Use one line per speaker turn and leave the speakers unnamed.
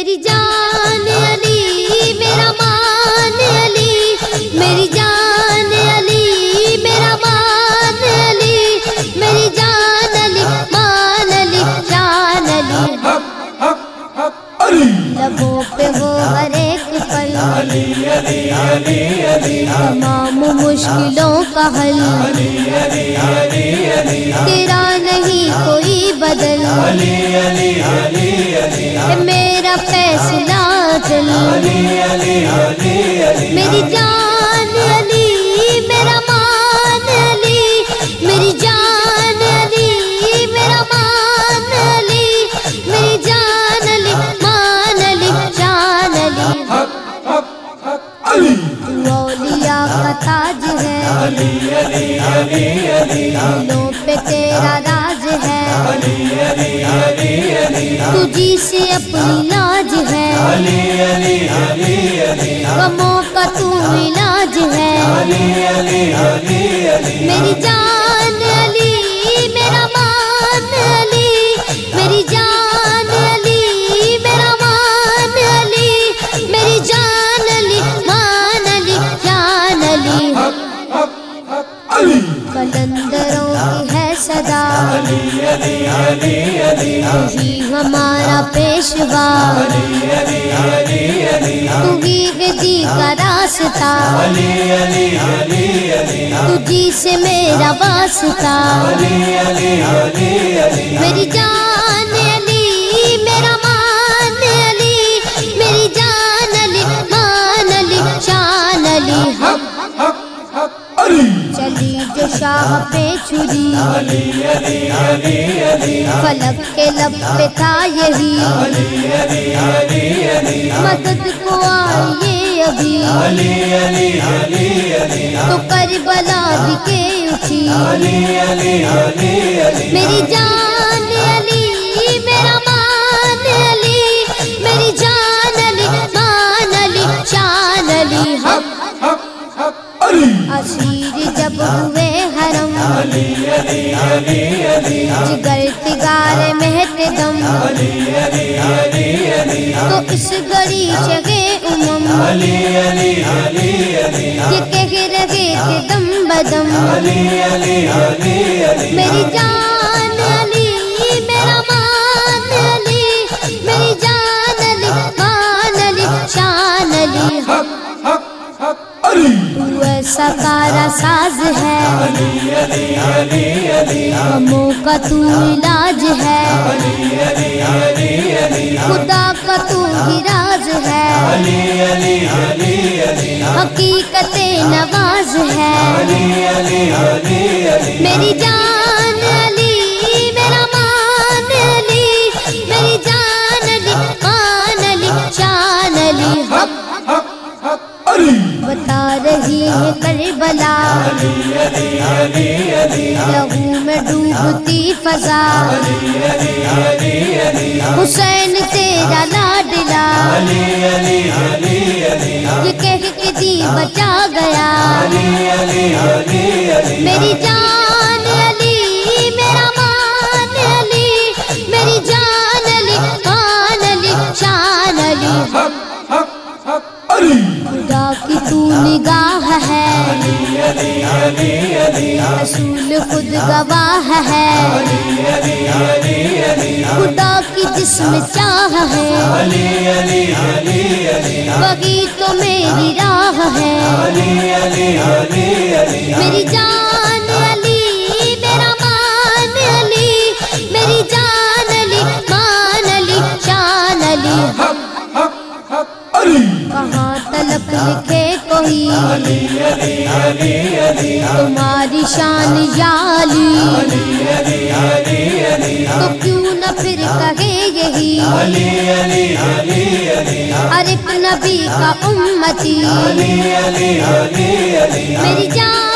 میری جان علی میرا مان علی میری جان علی میرا مان علی میری جان علی مان علی جان علی۔ لبوں پہ وہ ہر ایک پل۔ تمام مشکلوں کا حل۔ تیرا نہیں کوئی بدل۔ فیصلہ چل میری جان تجھی سے اپنی لاج ہے۔ غموں کا تو علاج ہے۔ میری جان علی میرا مان علی میری جان علی میرا مان علی میری جان علی مان علی جان علی۔ کلندروں کی صدا۔ تجھی ہمارا پیشوا۔ تھی جی کا راستہ۔ تجھی سے میرا واسطہ۔ میری جان چلی جو شاہ پہ چھری۔ فلک کے لب پہ تھا یہی۔ مدد کو آئیے ابھی۔ تو کربلا بھی کے اٹھی۔ اسیر جب ہوئے حرم جگر تگار مہت دم۔ تو اس گڑی چگے امم۔ یہ کہہ رہے تھے دم بدم۔ میری جان علی میرا مان علی میری جان علی مان علی شان علی۔ تو ایسا کارا ساز ہے۔ غموں کا تو علاج ہے۔ خدا کا تو ہی راز ہے۔ حقیقت نواز ہے۔ میری جان بتا رہی ہے کربلا۔ لہو میں ڈوبتی فضا۔ حسین تیرا لاڈلا یہ کہہ کے دی بچا گیا۔ میری جان تو ہے۔ رسول خود گواہ ہے۔ خدا کی جسم چاہ ہے۔ وہی تو میری راہ ہے۔ میری جان تمہاری شان یا علی تو کیوں نہ پھر کہے یہی۔ ہر ایک نبی کا امتی۔ میری جان